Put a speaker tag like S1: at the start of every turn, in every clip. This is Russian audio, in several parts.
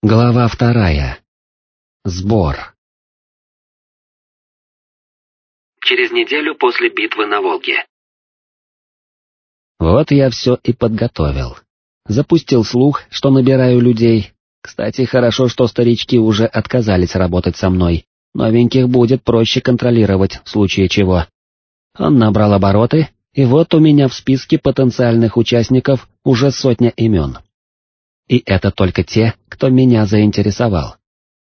S1: Глава вторая. Сбор.
S2: Через неделю после битвы на Волге.
S1: Вот я все и подготовил. Запустил слух, что набираю людей. Кстати, хорошо, что старички уже отказались работать со мной. Новеньких будет проще контролировать в случае чего. Он набрал обороты, и вот у меня в списке потенциальных участников уже сотня имен. И это только те, кто меня заинтересовал.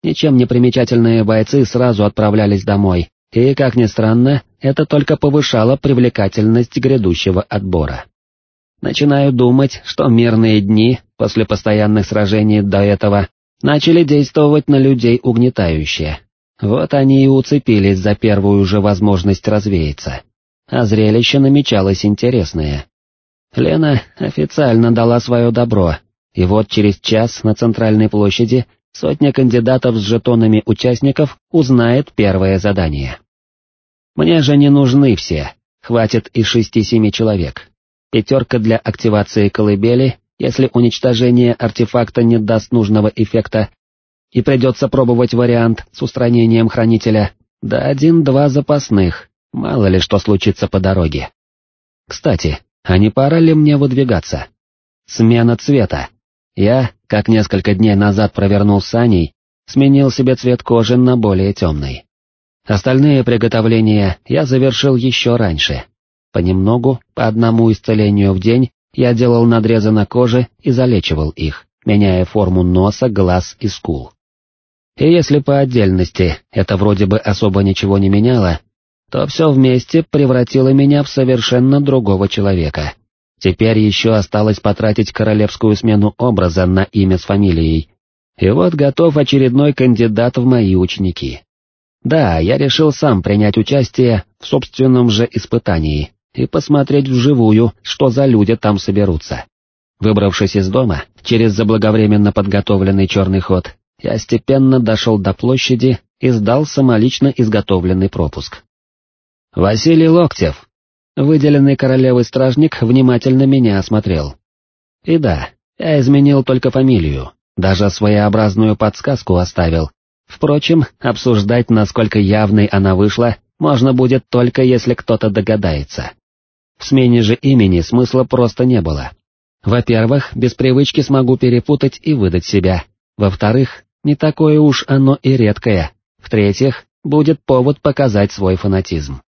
S1: Ничем не примечательные бойцы сразу отправлялись домой, и, как ни странно, это только повышало привлекательность грядущего отбора. Начинаю думать, что мирные дни, после постоянных сражений до этого, начали действовать на людей угнетающе. Вот они и уцепились за первую же возможность развеяться. А зрелище намечалось интересное. Лена официально дала свое добро, и вот через час на центральной площади сотня кандидатов с жетонами участников узнает первое задание. Мне же не нужны все, хватит и шести-семи человек. Пятерка для активации колыбели, если уничтожение артефакта не даст нужного эффекта, и придется пробовать вариант с устранением хранителя, да один-два запасных, мало ли что случится по дороге. Кстати, а не пора ли мне выдвигаться? Смена цвета. Я, как несколько дней назад провернул с Аней, сменил себе цвет кожи на более темный. Остальные приготовления я завершил еще раньше. Понемногу, по одному исцелению в день, я делал надрезы на коже и залечивал их, меняя форму носа, глаз и скул. И если по отдельности это вроде бы особо ничего не меняло, то все вместе превратило меня в совершенно другого человека. Теперь еще осталось потратить королевскую смену образа на имя с фамилией. И вот готов очередной кандидат в мои ученики. Да, я решил сам принять участие в собственном же испытании и посмотреть вживую, что за люди там соберутся. Выбравшись из дома, через заблаговременно подготовленный черный ход, я степенно дошел до площади и сдал самолично изготовленный пропуск. «Василий Локтев, Выделенный королевой стражник внимательно меня осмотрел. И да, я изменил только фамилию, даже своеобразную подсказку оставил. Впрочем, обсуждать, насколько явной она вышла, можно будет только если кто-то догадается. В смене же имени смысла просто не было. Во-первых, без привычки смогу перепутать и выдать себя. Во-вторых, не такое уж оно и редкое. В-третьих, будет повод показать свой фанатизм.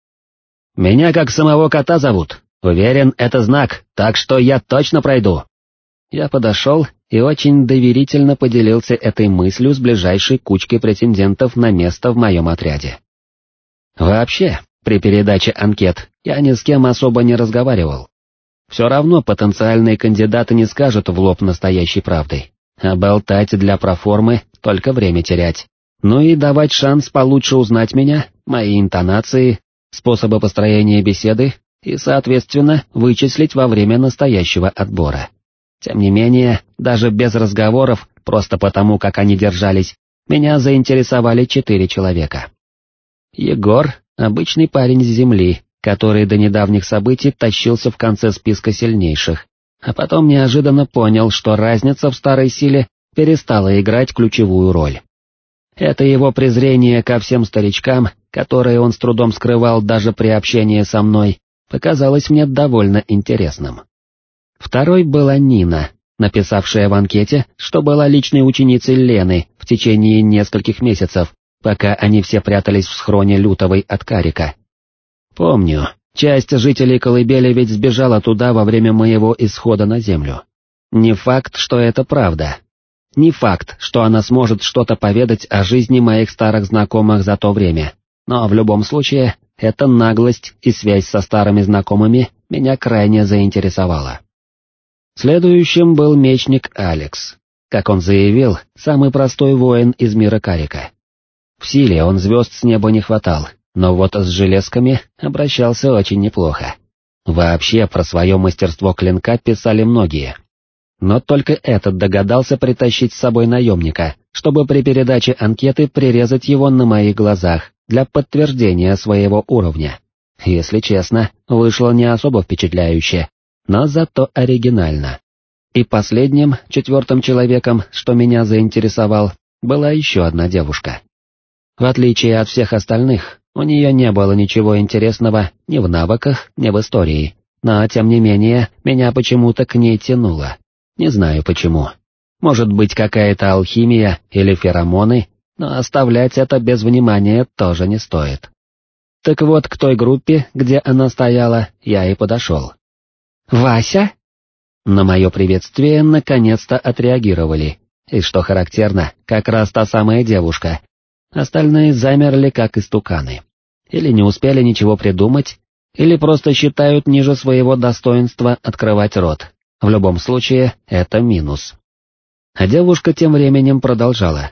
S1: Меня как самого кота зовут. Уверен, это знак, так что я точно пройду. Я подошел и очень доверительно поделился этой мыслью с ближайшей кучкой претендентов на место в моем отряде. Вообще, при передаче анкет я ни с кем особо не разговаривал. Все равно потенциальные кандидаты не скажут в лоб настоящей правдой, а болтать для проформы только время терять. Ну и давать шанс получше узнать меня, мои интонации, способы построения беседы и, соответственно, вычислить во время настоящего отбора. Тем не менее, даже без разговоров, просто потому, как они держались, меня заинтересовали четыре человека. Егор — обычный парень с земли, который до недавних событий тащился в конце списка сильнейших, а потом неожиданно понял, что разница в старой силе перестала играть ключевую роль. Это его презрение ко всем старичкам, которое он с трудом скрывал даже при общении со мной, показалось мне довольно интересным. Второй была Нина, написавшая в анкете, что была личной ученицей Лены в течение нескольких месяцев, пока они все прятались в схроне Лютовой от Карика. Помню, часть жителей Колыбели ведь сбежала туда во время моего исхода на Землю. Не факт, что это правда, не факт, что она сможет что-то поведать о жизни моих старых знакомых за то время, но в любом случае, эта наглость и связь со старыми знакомыми меня крайне заинтересовала. Следующим был мечник Алекс. Как он заявил, самый простой воин из мира Карика. В силе он звезд с неба не хватал, но вот с железками обращался очень неплохо. Вообще про свое мастерство клинка писали многие, но только этот догадался притащить с собой наемника, чтобы при передаче анкеты прирезать его на моих глазах для подтверждения своего уровня. Если честно, вышло не особо впечатляюще, но зато оригинально. И последним, четвертым человеком, что меня заинтересовал, была еще одна девушка. В отличие от всех остальных, у нее не было ничего интересного ни в навыках, ни в истории, но, тем не менее, меня почему-то к ней тянуло. Не знаю почему. Может быть какая-то алхимия или феромоны, но оставлять это без внимания тоже не стоит. Так вот, к той группе, где она стояла, я и подошел. «Вася?» На мое приветствие наконец-то отреагировали, и что характерно, как раз та самая девушка. Остальные замерли как истуканы. Или не успели ничего придумать, или просто считают ниже своего достоинства открывать рот. В любом случае, это минус. А девушка тем временем продолжала.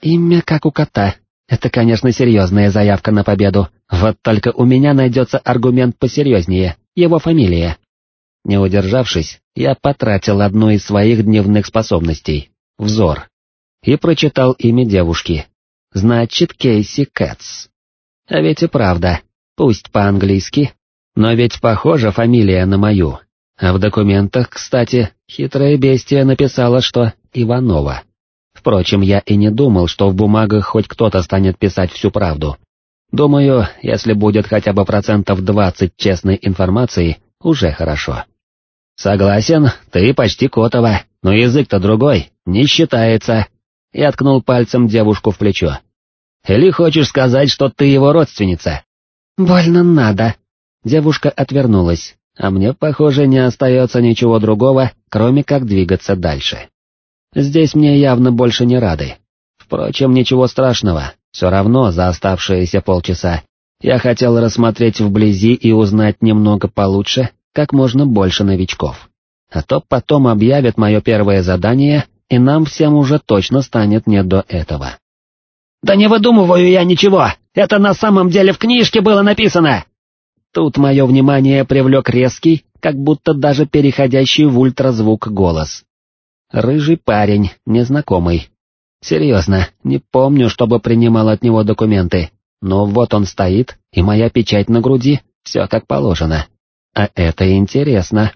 S1: «Имя как у кота. Это, конечно, серьезная заявка на победу. Вот только у меня найдется аргумент посерьезнее, его фамилия». Не удержавшись, я потратил одну из своих дневных способностей — взор. И прочитал имя девушки. Значит, Кейси Кэтс. А ведь и правда, пусть по-английски, но ведь похожа фамилия на мою. А в документах, кстати, хитрая бестия написала, что Иванова. Впрочем, я и не думал, что в бумагах хоть кто-то станет писать всю правду. Думаю, если будет хотя бы процентов двадцать честной информации, уже хорошо. «Согласен, ты почти Котова, но язык-то другой, не считается». Я ткнул пальцем девушку в плечо. «Или хочешь сказать, что ты его родственница?» «Больно надо». Девушка отвернулась, а мне, похоже, не остается ничего другого, кроме как двигаться дальше. Здесь мне явно больше не рады. Впрочем, ничего страшного, все равно за оставшиеся полчаса я хотел рассмотреть вблизи и узнать немного получше, как можно больше новичков. А то потом объявят мое первое задание, и нам всем уже точно станет не до этого. «Да не выдумываю я ничего! Это на самом деле в книжке было написано!» Тут мое внимание привлек резкий, как будто даже переходящий в ультразвук голос. Рыжий парень, незнакомый. Серьезно, не помню, чтобы принимал от него документы, но вот он стоит, и моя печать на груди, все как положено. А это интересно.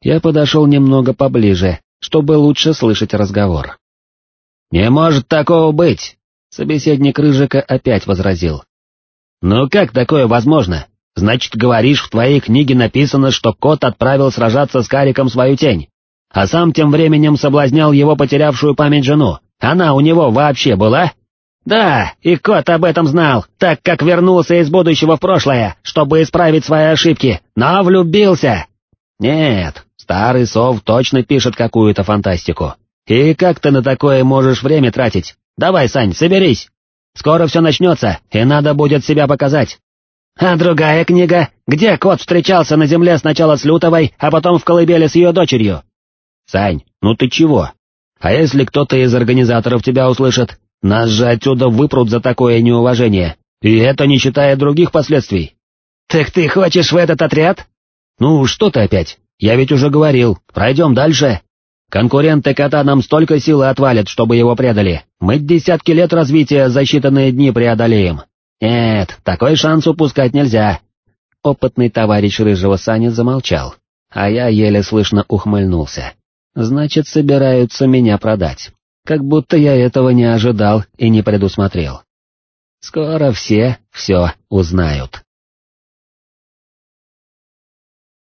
S1: Я подошел немного поближе, чтобы лучше слышать разговор. «Не может такого быть!» Собеседник Рыжика опять возразил. «Ну как такое возможно? Значит, говоришь, в твоей книге написано, что кот отправил сражаться с Кариком свою тень, а сам тем временем соблазнял его потерявшую память жену. Она у него вообще была?» «Да, и кот об этом знал, так как вернулся из будущего в прошлое, чтобы исправить свои ошибки, но влюбился!» «Нет, старый сов точно пишет какую-то фантастику. И как ты на такое можешь время тратить? Давай, Сань, соберись. Скоро все начнется, и надо будет себя показать». «А другая книга, где кот встречался на земле сначала с Лютовой, а потом в колыбели с ее дочерью?» «Сань, ну ты чего? А если кто-то из организаторов тебя услышит, нас же отсюда выпрут за такое неуважение, и это не считая других последствий. Так ты хочешь в этот отряд? Ну, что ты опять? Я ведь уже говорил, пройдем дальше. Конкуренты кота нам столько силы отвалят, чтобы его предали. Мы десятки лет развития за считанные дни преодолеем. Нет, такой шанс упускать нельзя. Опытный товарищ рыжего Сани замолчал, а я еле слышно ухмыльнулся. Значит, собираются меня продать как будто я этого не ожидал и не предусмотрел. Скоро все все узнают.